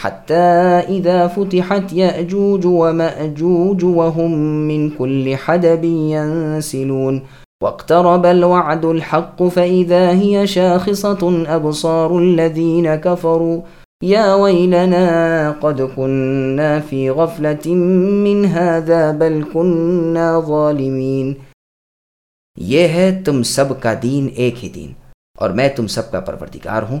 حتى إذا فتحت يأجوج ومأجوج وهم من كل حدب ينسلون. واقترب الوعد الحق فإذا هي شاخصة أبصار الذين كفروا. يا ويلنا قد كنا في غفلة من هذا بل كنا ظالمين. یہ ہے تم سب کا دین ایک ہی دین اور میں تم سب کا پروردگار ہوں.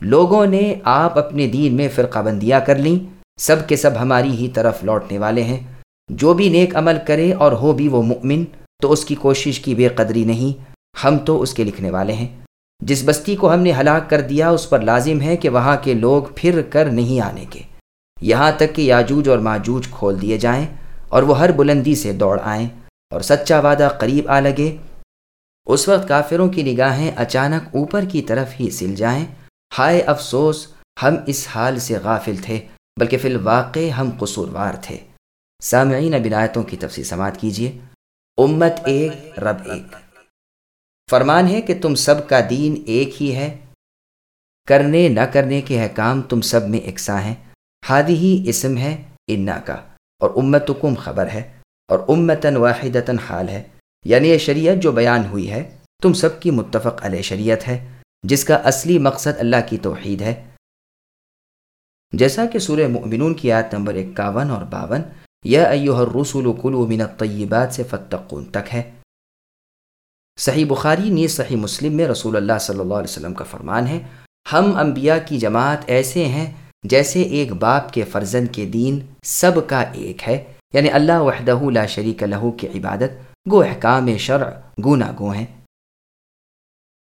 لوگوں نے آپ اپنے دین میں فرقہ بندیاں کر لیں۔ سب کے سب ہماری ہی طرف لوٹنے والے ہیں۔ جو بھی نیک عمل کرے اور ہو بھی وہ مؤمن، تو اس کی کوشش کی بے قدری نہیں۔ ہم تو اس کے لکھنے والے ہیں۔ جس بستی کو ہم نے ہلاک کر دیا، اس پر لازم ہے کہ وہاں کے لوگ پھر کر نہیں آنے کے۔ یہاں تک کہ یاجوج اور ماجوج کھول دیے جائیں اور وہ ہر بلندی سے دوڑ آئیں اور سچا وعدہ قریب آ لگے۔ اس وقت کافروں کی نگاہیں اچانک اوپر کی طرف ہی سل جائیں۔ ہائے افسوس، ہم اس حال سے غافل تھے، بلکہ فی الواقع ہم قصوروار تھے۔ سامعین بنایتوں کی تفصیل سماعت کیجیے امت ایک، رب ایک۔ فرمان ہے کہ تم سب کا دین ایک ہی ہے۔ کرنے نہ کرنے کے احکام تم سب میں یکساں ہیں۔ ہادی ہی اسم ہے انا کا، اور امتکم خبر ہے، اور امتن واحدتاً حال ہے۔ یعنی یہ شریعت جو بیان ہوئی ہے، تم سب کی متفق علیہ شریعت ہے۔ جس کا اصلی مقصد اللہ کی توحید ہے۔ جیسا کہ سورہ مؤمنون کی آیت نمبر اکاون اور باون، یا ایوہ الرسول کلو من الطیبات سے فتقون تک ہے۔ صحیح بخاری نیز صحیح مسلم میں رسول اللہ صلی اللہ علیہ وسلم کا فرمان ہے، ہم انبیاء کی جماعت ایسے ہیں جیسے ایک باپ کے فرزن کے دین سب کا ایک ہے۔ یعنی اللہ وحدہ لا شریک لہو کی عبادت، گو احکام شرع گونا گو ہیں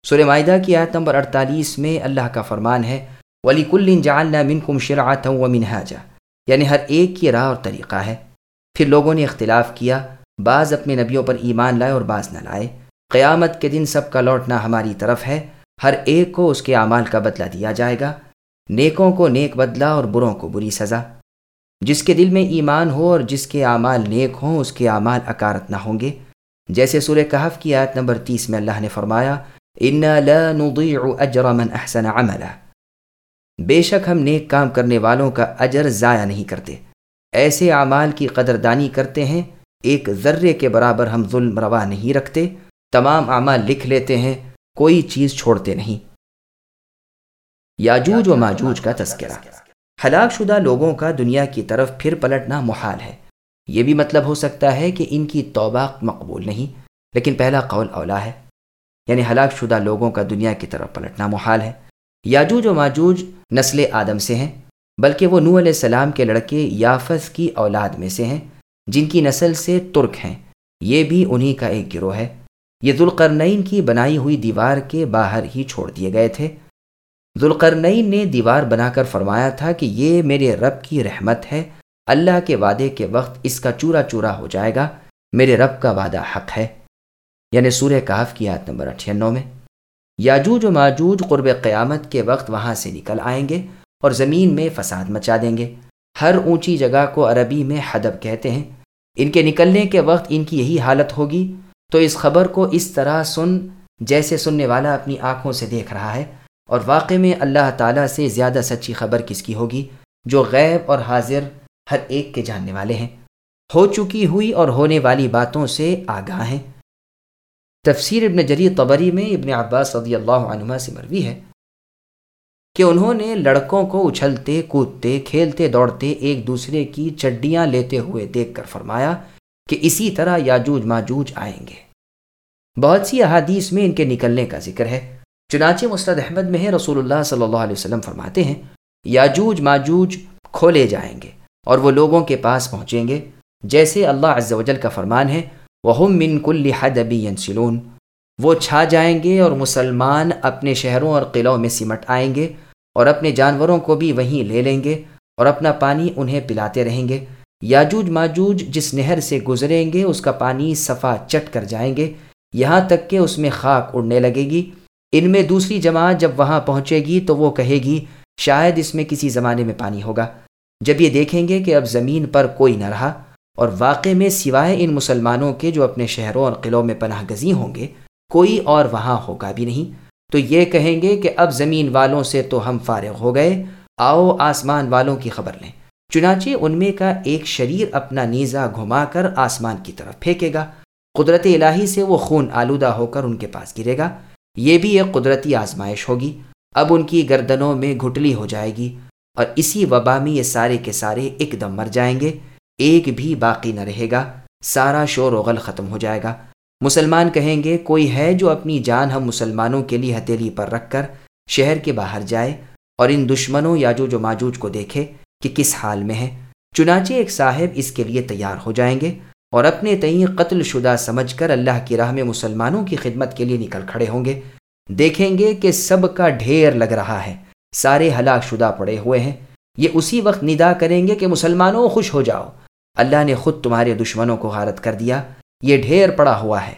سورہ معدہ کی آیت نمبر 48 میں اللہ کا فرمان ہے ولی کل جعلنا منکم شرعتا و منہاجا یعنی ہر ایک کی راہ اور طریقہ ہے۔ پھر لوگوں نے اختلاف کیا، بعض اپنے نبیوں پر ایمان لائے اور بعض نہ لائے۔ قیامت کے دن سب کا لوٹنا ہماری طرف ہے۔ ہر ایک کو اس کے اعمال کا بدلہ دیا جائے گا۔ نیکوں کو نیک بدلہ اور بروں کو بری سزا۔ جس کے دل میں ایمان ہو اور جس کے اعمال نیک ہوں، اس کے اعمال اکارت نہ ہوں گے۔ جیسے سورہ کہف کی آیت نمبر تیس میں اللہ نے فرمایا لا نضيع اجر من احسن عملا بے شک ہم نیک کام کرنے والوں کا اجر ضائع نہیں کرتے۔ ایسے اعمال کی قدردانی کرتے ہیں، ایک ذرے کے برابر ہم ظلم روا نہیں رکھتے، تمام اعمال لکھ لیتے ہیں، کوئی چیز چھوڑتے نہیں۔ یاجوج و ماجوج کا تذکرہ۔ ہلاک شدہ لوگوں کا دنیا کی طرف پھر پلٹنا محال ہے۔ یہ بھی مطلب ہو سکتا ہے کہ ان کی توبہ مقبول نہیں، لیکن پہلا قول اولا ہے۔ یعنی ہلاک شدہ لوگوں کا دنیا کی طرف پلٹنا محال ہے۔ یاجوج و ماجوج نسل آدم سے ہیں، بلکہ وہ نو علیہ السلام کے لڑکے یافس کی اولاد میں سے ہیں، جن کی نسل سے ترک ہیں۔ یہ بھی انہی کا ایک گروہ ہے۔ یہ ذوالقرنین کی بنائی ہوئی دیوار کے باہر ہی چھوڑ دیے گئے تھے۔ ذوالقرنین نے دیوار بنا کر فرمایا تھا کہ یہ میرے رب کی رحمت ہے۔ اللہ کے وعدے کے وقت اس کا چورا چورا ہو جائے گا۔ میرے رب کا وعدہ حق ہے۔ یعنی سورہ کاف کی آیت نمبر اٹھانو میں، یاجوج و ماجوج قرب قیامت کے وقت وہاں سے نکل آئیں گے اور زمین میں فساد مچا دیں گے۔ ہر اونچی جگہ کو عربی میں حدب کہتے ہیں۔ ان کے نکلنے کے وقت ان کی یہی حالت ہوگی۔ تو اس خبر کو اس طرح سن جیسے سننے والا اپنی آنکھوں سے دیکھ رہا ہے۔ اور واقع میں اللہ تعالیٰ سے زیادہ سچی خبر کس کی ہوگی؟ جو غیب اور حاضر ہر ایک کے جاننے والے ہیں۔ ہو چکی ہوئی اور ہونے والی باتوں سے آگاہ ہیں۔ تفسیر ابن جری طبری میں ابن عباس صدی اللہ عنہ سے مروی ہے کہ انہوں نے لڑکوں کو اچھلتے، کودتے، کھیلتے، دوڑتے، ایک دوسرے کی چڈیاں لیتے ہوئے دیکھ کر فرمایا کہ اسی طرح یاجوج ماجوج آئیں گے۔ بہت سی احادیث میں ان کے نکلنے کا ذکر ہے۔ چنانچہ مستد احمد میں ہے، رسول اللہ صلی اللہ علیہ وسلم فرماتے ہیں، یاجوج ماجوج کھولے جائیں گے اور وہ لوگوں کے پاس پہنچیں گے، جیسے اللہ عز و جل کا فرمان ہے۔ وہ من کل حدبی ینسلون وہ چھا جائیں گے اور مسلمان اپنے شہروں اور قلعوں میں سمٹ آئیں گے اور اپنے جانوروں کو بھی وہیں لے لیں گے اور اپنا پانی انہیں پلاتے رہیں گے۔ یاجوج ماجوج جس نہر سے گزریں گے، اس کا پانی صفا چٹ کر جائیں گے۔ یہاں تک کہ اس میں خاک اڑنے لگے گی۔ ان میں دوسری جماعت جب وہاں پہنچے گی تو وہ کہے گی، شاید اس میں کسی زمانے میں پانی ہوگا۔ جب یہ دیکھیں گے کہ اب زمین پر کوئی نہ رہا۔ اور واقع میں سوائے ان مسلمانوں کے جو اپنے شہروں اور قلعوں میں پناہ گزی ہوں گے، کوئی اور وہاں ہوگا بھی نہیں۔ تو یہ کہیں گے کہ اب زمین والوں سے تو ہم فارغ ہو گئے۔ آؤ آسمان والوں کی خبر لیں۔ چنانچہ ان میں کا ایک شریر اپنا نیزا گھما کر آسمان کی طرف پھینکے گا۔ قدرت الہی سے وہ خون آلودہ ہو کر ان کے پاس گرے گا۔ یہ بھی ایک قدرتی آزمائش ہوگی۔ اب ان کی گردنوں میں گھٹلی ہو جائے گی اور اسی وبا میں یہ سارے کے سارے ایک دم مر جائیں گے۔ ایک بھی باقی نہ رہے گا، سارا شور و غل ختم ہو جائے گا۔ مسلمان کہیں گے، کوئی ہے جو اپنی جان ہم مسلمانوں کے لیے ہتھیلی پر رکھ کر شہر کے باہر جائے اور ان دشمنوں یا جو جو ماجوج کو دیکھے کہ کس حال میں ہے۔ چنانچہ ایک صاحب اس کے لیے تیار ہو جائیں گے اور اپنے تئیں قتل شدہ سمجھ کر اللہ کی راہ میں مسلمانوں کی خدمت کے لیے نکل کھڑے ہوں گے۔ دیکھیں گے کہ سب کا ڈھیر لگ رہا ہے، سارے ہلاک شدہ پڑے ہوئے ہیں۔ یہ اسی وقت ندا کریں گے کہ مسلمانوں خوش ہو جاؤ۔ اللہ نے خود تمہارے دشمنوں کو غارت کر دیا۔ یہ ڈھیر پڑا ہوا ہے۔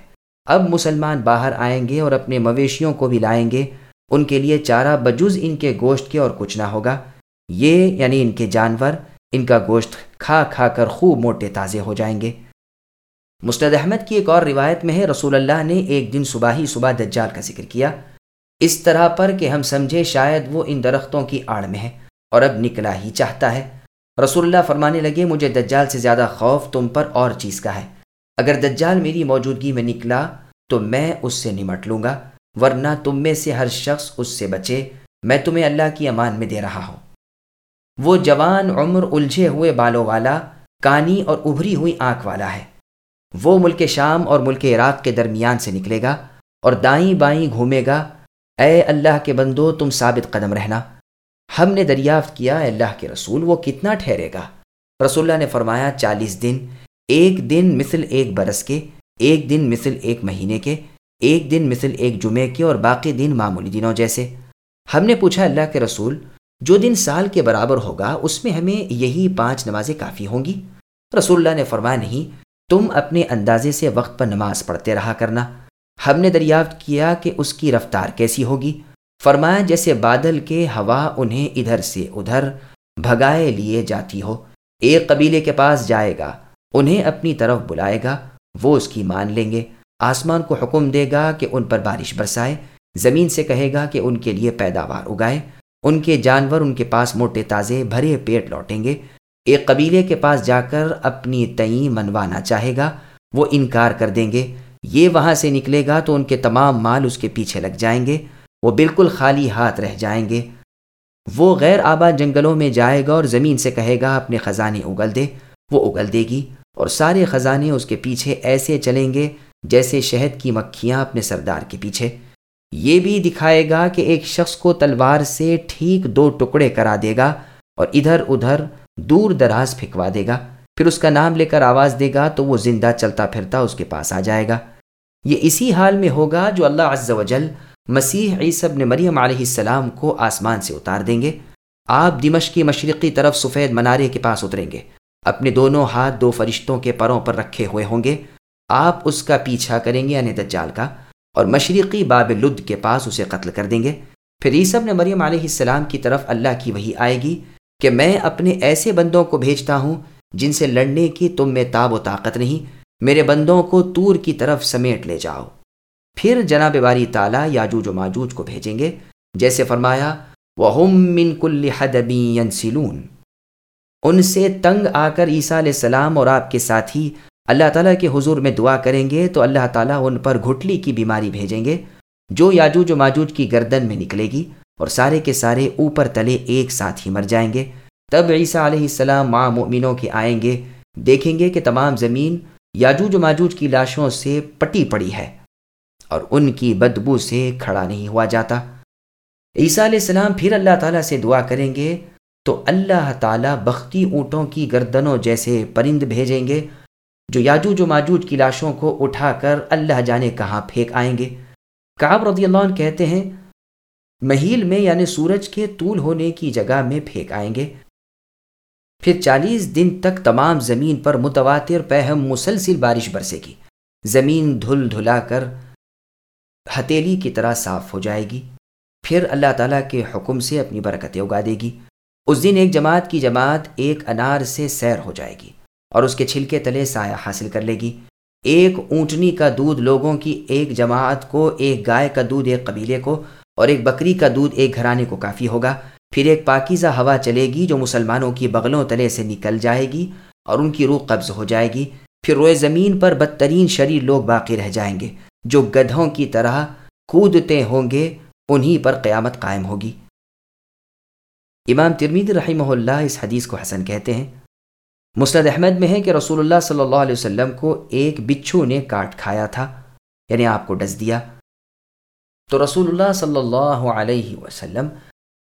اب مسلمان باہر آئیں گے اور اپنے مویشیوں کو بھی لائیں گے۔ ان کے لیے چارہ بجز ان کے گوشت کے اور کچھ نہ ہوگا۔ یہ یعنی ان کے جانور، ان کا گوشت کھا کھا کر خوب موٹے تازے ہو جائیں گے۔ مستد احمد کی ایک اور روایت میں ہے، رسول اللہ نے ایک دن صبح ہی صبح دجال کا ذکر کیا۔ اس طرح پر کہ ہم سمجھے شاید وہ ان درختوں کی آڑ میں ہے اور اب نکلا ہی چاہتا ہے۔ رسول اللہ فرمانے لگے، مجھے دجال سے زیادہ خوف تم پر اور چیز کا ہے۔ اگر دجال میری موجودگی میں نکلا تو میں اس سے نمٹ لوں گا، ورنہ تم میں سے ہر شخص اس سے بچے۔ میں تمہیں اللہ کی امان میں دے رہا ہوں۔ وہ جوان، عمر، الجھے ہوئے بالوں والا، کانی اور ابھری ہوئی آنکھ والا ہے۔ وہ ملک شام اور ملک عراق کے درمیان سے نکلے گا اور دائیں بائیں گھومے گا۔ اے اللہ کے بندو، تم ثابت قدم رہنا۔ ہم نے دریافت کیا اے اللہ کے رسول، وہ کتنا ٹھہرے گا؟ رسول اللہ نے فرمایا، چالیس دن، ایک دن مثل ایک برس کے، ایک دن مثل ایک مہینے کے، ایک دن مثل ایک جمعے کے اور باقی دن معمولی دنوں جیسے۔ ہم نے پوچھا اللہ کے رسول، جو دن سال کے برابر ہوگا، اس میں ہمیں یہی پانچ نمازیں کافی ہوں گی؟ رسول اللہ نے فرمایا، نہیں، تم اپنے اندازے سے وقت پر نماز پڑھتے رہا کرنا۔ ہم نے دریافت کیا کہ اس کی رفتار کیسی ہوگی؟ فرمایا جیسے بادل کے ہوا انہیں ادھر سے ادھر بھگائے لیے جاتی ہو، ایک قبیلے کے پاس جائے گا، انہیں اپنی طرف بلائے گا، وہ اس کی مان لیں گے۔ آسمان کو حکم دے گا کہ ان پر بارش برسائے، زمین سے کہے گا کہ ان کے لیے پیداوار اگائے۔ ان کے جانور ان کے پاس موٹے تازے بھرے پیٹ لوٹیں گے۔ ایک قبیلے کے پاس جا کر اپنی تئیں منوانا چاہے گا، وہ انکار کر دیں گے۔ یہ وہاں سے نکلے گا تو ان کے تمام مال اس کے پیچھے لگ جائیں گے۔ وہ بالکل خالی ہاتھ رہ جائیں گے۔ وہ غیر آباد جنگلوں میں جائے گا اور زمین سے کہے گا، اپنے خزانے اگل دے۔ وہ اگل دے گی اور سارے خزانے اس کے پیچھے ایسے چلیں گے جیسے شہد کی مکھیاں اپنے سردار کے پیچھے۔ یہ بھی دکھائے گا کہ ایک شخص کو تلوار سے ٹھیک دو ٹکڑے کرا دے گا اور ادھر ادھر دور دراز پھینکوا دے گا۔ پھر اس کا نام لے کر آواز دے گا تو وہ زندہ چلتا پھرتا اس کے پاس آ جائے گا۔ یہ اسی حال میں ہوگا جو اللہ عز و جل مسیح عیسب نے مریم علیہ السلام کو آسمان سے اتار دیں گے۔ آپ دمش کی مشرقی طرف سفید منارے کے پاس اتریں گے۔ اپنے دونوں ہاتھ دو فرشتوں کے پروں پر رکھے ہوئے ہوں گے۔ آپ اس کا پیچھا کریں گے یعنی دجال کا، اور مشرقی باب لد کے پاس اسے قتل کر دیں گے۔ پھر عیسب نے مریم علیہ السلام کی طرف اللہ کی وہی آئے گی کہ میں اپنے ایسے بندوں کو بھیجتا ہوں جن سے لڑنے کی تم میں تاب و طاقت نہیں، میرے بندوں کو تور کی طرف سمیٹ لے جاؤ۔ پھر جناب باری تالا یاجوج و ماجوج کو بھیجیں گے، جیسے فرمایا وہ من کل حدبی سلون ان سے تنگ آ کر عیسیٰ علیہ السلام اور آپ کے ساتھی اللہ تعالیٰ کے حضور میں دعا کریں گے، تو اللہ تعالیٰ ان پر گھٹلی کی بیماری بھیجیں گے، جو یاجوج و ماجوج کی گردن میں نکلے گی اور سارے کے سارے اوپر تلے ایک ساتھ ہی مر جائیں گے۔ تب عیسیٰ علیہ السلام ماں مؤمنوں کے آئیں گے، دیکھیں گے کہ تمام زمین یاجوج و ماجوج کی لاشوں سے پٹی پڑی ہے۔ اور ان کی بدبو سے کھڑا نہیں ہوا جاتا۔ عیسیٰ علیہ السلام پھر اللہ تعالیٰ سے دعا کریں گے تو اللہ تعالیٰ بختی اونٹوں کی گردنوں جیسے پرند بھیجیں گے جو یاجوج و ماجوج کی لاشوں کو اٹھا کر اللہ جانے کہاں پھینک آئیں گے۔ کعب رضی اللہ عنہ کہتے ہیں مہیل میں یعنی سورج کے طول ہونے کی جگہ میں پھینک آئیں گے۔ پھر چالیس دن تک تمام زمین پر متواتر پہم مسلسل بارش برسے گی۔ زمین دھل دھلا کر ہتیلی کی طرح صاف ہو جائے گی۔ پھر اللہ تعالیٰ کے حکم سے اپنی برکتیں اگا دے گی۔ اس دن ایک جماعت کی جماعت ایک انار سے سیر ہو جائے گی اور اس کے چھلکے تلے سایہ حاصل کر لے گی۔ ایک اونٹنی کا دودھ لوگوں کی ایک جماعت کو، ایک گائے کا دودھ ایک قبیلے کو اور ایک بکری کا دودھ ایک گھرانے کو کافی ہوگا۔ پھر ایک پاکیزہ ہوا چلے گی جو مسلمانوں کی بغلوں تلے سے نکل جائے گی اور ان کی روح قبض ہو جائے گی۔ پھر روئے زمین پر بدترین شریر لوگ باقی رہ جائیں گے۔ جو گدھوں کی طرح کودتے ہوں گے، انہی پر قیامت قائم ہوگی۔ امام ترمید رحمہ اللہ اس حدیث کو حسن کہتے ہیں، مسند احمد میں ہے کہ رسول اللہ صلی اللہ علیہ وسلم کو ایک بچھو نے کاٹ کھایا تھا یعنی آپ کو ڈس دیا۔ تو رسول اللہ صلی اللہ علیہ وسلم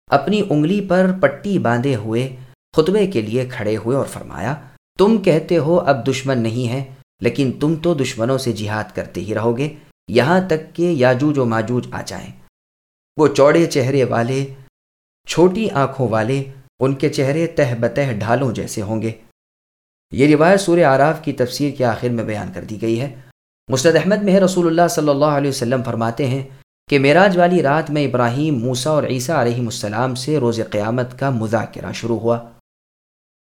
اپنی انگلی پر پٹی باندھے ہوئے خطبے کے لیے کھڑے ہوئے اور فرمایا، تم کہتے ہو اب دشمن نہیں ہے لیکن تم تو دشمنوں سے جہاد کرتے ہی رہو گے، یہاں تک کہ یاجوج و ماجوج آ جائیں۔ وہ چوڑے چہرے والے، چھوٹی آنکھوں والے، ان کے چہرے تہ بتہ ڈھالوں جیسے ہوں گے۔ یہ روایت سورہ آراف کی تفسیر کے آخر میں بیان کر دی گئی ہے۔ مستد احمد میں رسول اللہ صلی اللہ علیہ وسلم فرماتے ہیں کہ معراج والی رات میں ابراہیم موسا اور عیسیٰ علیہ السلام سے روز قیامت کا مذاکرہ شروع ہوا۔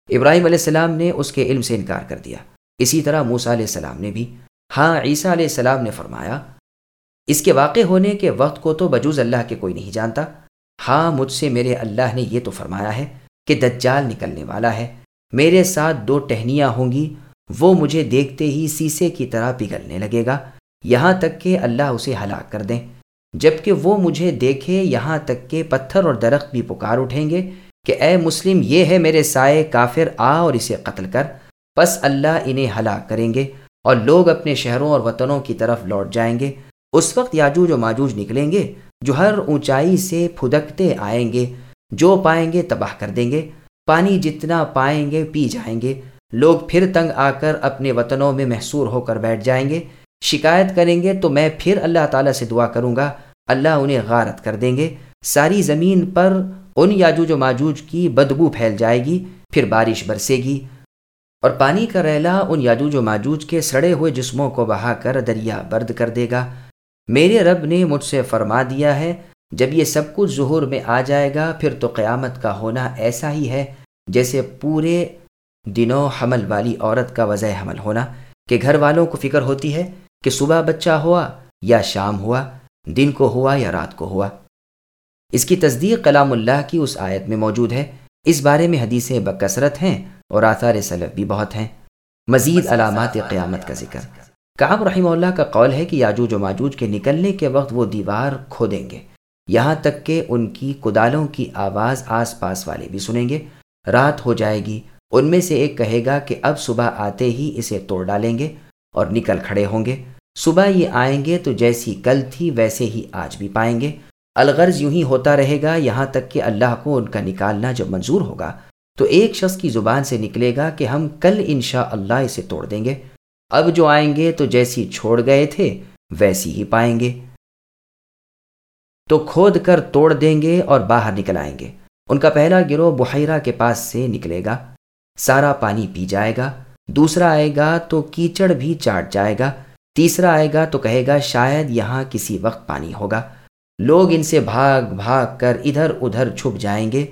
ابراہیم علیہ السلام نے اس کے علم سے انکار کر دیا۔ اسی طرح موسا علیہ السلام نے بھی۔ ہاں عیسیٰ علیہ السلام نے فرمایا، اس کے واقع ہونے کے وقت کو تو بجوز اللہ کے کوئی نہیں جانتا۔ ہاں مجھ سے میرے اللہ نے یہ تو فرمایا ہے کہ دجال نکلنے والا ہے۔ میرے ساتھ دو ٹہنیاں ہوں گی، وہ مجھے دیکھتے ہی سیسے کی طرح پگھلنے لگے گا۔ یہاں تک کہ اللہ اسے ہلاک کر دیں۔ جبکہ وہ مجھے دیکھے، یہاں تک کہ پتھر اور درخت بھی پکار اٹھیں گے کہ اے مسلم، یہ ہے میرے سائے کافر، آ اور اسے قتل کر۔ بس اللہ انہیں ہلاک کریں گے اور لوگ اپنے شہروں اور وطنوں کی طرف لوٹ جائیں گے۔ اس وقت یاجوج و ماجوج نکلیں گے جو ہر اونچائی سے پھدکتے آئیں گے، جو پائیں گے تباہ کر دیں گے۔ پانی جتنا پائیں گے پی جائیں گے۔ لوگ پھر تنگ آ کر اپنے وطنوں میں محصور ہو کر بیٹھ جائیں گے۔ شکایت کریں گے تو میں پھر اللہ تعالیٰ سے دعا کروں گا۔ اللہ انہیں غارت کر دیں گے۔ ساری زمین پر ان یاجوج و ماجوج کی بدبو پھیل جائے گی، پھر بارش برسے گی۔ اور پانی کا ریلا ان یاجوج و ماجوج کے سڑے ہوئے جسموں کو بہا کر دریا برد کر دے گا۔ میرے رب نے مجھ سے فرما دیا ہے، جب یہ سب کچھ ظہور میں آ جائے گا، پھر تو قیامت کا ہونا ایسا ہی ہے جیسے پورے دنوں حمل والی عورت کا وضع حمل ہونا۔ کہ گھر والوں کو فکر ہوتی ہے کہ صبح بچہ ہوا یا شام ہوا، دن کو ہوا یا رات کو ہوا۔ اس کی تصدیق کلام اللہ کی اس آیت میں موجود ہے۔ اس بارے میں حدیثیں بکثرت ہیں۔ اور آثار سلف بھی بہت ہیں۔ مزید علامات قیامت کا ذکر۔ کعب رحمہ اللہ کا قول ہے کہ یاجوج و ماجوج کے نکلنے کے وقت وہ دیوار کھو دیں گے۔ یہاں تک کہ ان کی کدالوں کی آواز آس پاس والے بھی سنیں گے۔ رات ہو جائے گی، ان میں سے ایک کہے گا کہ اب صبح آتے ہی اسے توڑ ڈالیں گے اور نکل کھڑے ہوں گے۔ صبح یہ آئیں گے تو جیسی کل تھی ویسے ہی آج بھی پائیں گے۔ الغرض یوں ہی ہوتا رہے گا یہاں تک کہ اللہ کو ان کا نکالنا جب منظور ہوگا۔ تو ایک شخص کی زبان سے نکلے گا کہ ہم کل انشاء اللہ اسے توڑ دیں گے۔ اب جو آئیں گے تو جیسی چھوڑ گئے تھے، ویسی ہی پائیں گے۔ تو کھود کر توڑ دیں گے اور باہر نکل آئیں گے۔ ان کا پہلا گروہ بحیرہ کے پاس سے نکلے گا۔ سارا پانی پی جائے گا۔ دوسرا آئے گا تو کیچڑ بھی چاٹ جائے گا۔ تیسرا آئے گا تو کہے گا، شاید یہاں کسی وقت پانی ہوگا۔ لوگ ان سے بھاگ بھاگ کر ادھر ادھر چھپ جائیں گے۔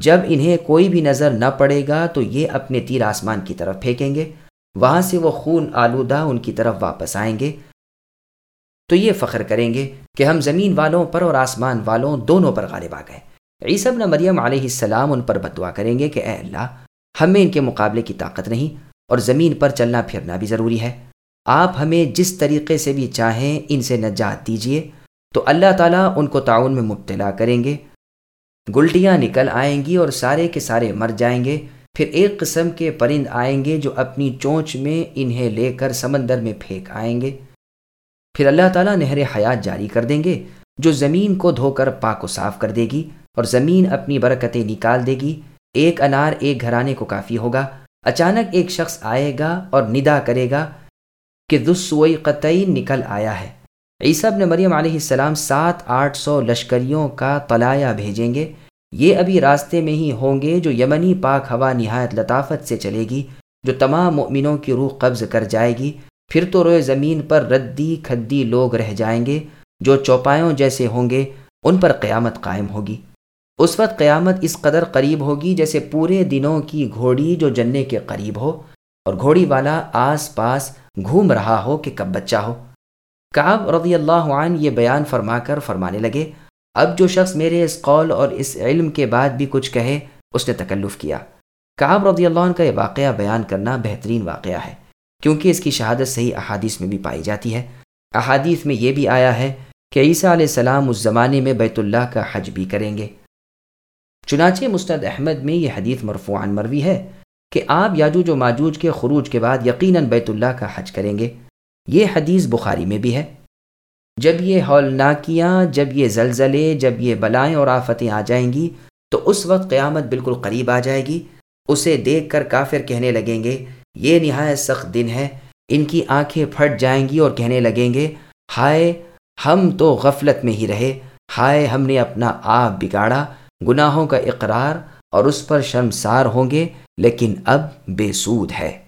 جب انہیں کوئی بھی نظر نہ پڑے گا تو یہ اپنے تیر آسمان کی طرف پھینکیں گے۔ وہاں سے وہ خون آلودہ ان کی طرف واپس آئیں گے۔ تو یہ فخر کریں گے کہ ہم زمین والوں پر اور آسمان والوں دونوں پر غالب آ گئے۔ عیسب نہ مریم علیہ السلام ان پر بدعا کریں گے کہ اے اللہ، ہمیں ان کے مقابلے کی طاقت نہیں اور زمین پر چلنا پھرنا بھی ضروری ہے۔ آپ ہمیں جس طریقے سے بھی چاہیں ان سے نجات دیجیے تو اللہ تعالیٰ ان کو تعاون میں مبتلا کریں گے۔ گلٹیاں نکل آئیں گی اور سارے کے سارے مر جائیں گے۔ پھر ایک قسم کے پرند آئیں گے جو اپنی چونچ میں انہیں لے کر سمندر میں پھینک آئیں گے۔ پھر اللہ تعالیٰ نہر حیات جاری کر دیں گے، جو زمین کو دھو کر پاک و صاف کر دے گی اور زمین اپنی برکتیں نکال دے گی۔ ایک انار ایک گھرانے کو کافی ہوگا۔ اچانک ایک شخص آئے گا اور ندا کرے گا کہ دسوئی قطعی نکل آیا ہے۔ عیسیٰ ابن مریم علیہ السلام سات آٹھ سو لشکریوں کا طلایا بھیجیں گے۔ یہ ابھی راستے میں ہی ہوں گے جو یمنی پاک ہوا نہایت لطافت سے چلے گی، جو تمام مؤمنوں کی روح قبض کر جائے گی۔ پھر تو روئے زمین پر ردی کھدی لوگ رہ جائیں گے، جو چوپایوں جیسے ہوں گے، ان پر قیامت قائم ہوگی۔ اس وقت قیامت اس قدر قریب ہوگی جیسے پورے دنوں کی گھوڑی جو جننے کے قریب ہو، اور گھوڑی والا آس پاس گھوم رہا ہو کہ کب بچہ ہو۔ کعب رضی اللہ عنہ یہ بیان فرما کر فرمانے لگے، اب جو شخص میرے اس قول اور اس علم کے بعد بھی کچھ کہے، اس نے تکلف کیا۔ کعب رضی اللہ عنہ کا یہ واقعہ بیان کرنا بہترین واقعہ ہے، کیونکہ اس کی شہادت صحیح احادیث میں بھی پائی جاتی ہے۔ احادیث میں یہ بھی آیا ہے کہ عیسیٰ علیہ السلام اس زمانے میں بیت اللہ کا حج بھی کریں گے۔ چنانچہ مستد احمد میں یہ حدیث مرفوعان مروی ہے کہ آپ یاجوج و ماجوج کے خروج کے بعد یقیناً بیت اللہ کا حج کریں گے۔ یہ حدیث بخاری میں بھی ہے۔ جب یہ ہولناکیاں جب یہ زلزلے، جب یہ بلائیں اور آفتیں آ جائیں گی، تو اس وقت قیامت بالکل قریب آ جائے گی۔ اسے دیکھ کر کافر کہنے لگیں گے، یہ نہایت سخت دن ہے۔ ان کی آنکھیں پھٹ جائیں گی اور کہنے لگیں گے، ہائے، ہم تو غفلت میں ہی رہے۔ ہائے، ہم نے اپنا آپ بگاڑا۔ گناہوں کا اقرار اور اس پر شرمسار ہوں گے، لیکن اب بے سود ہے۔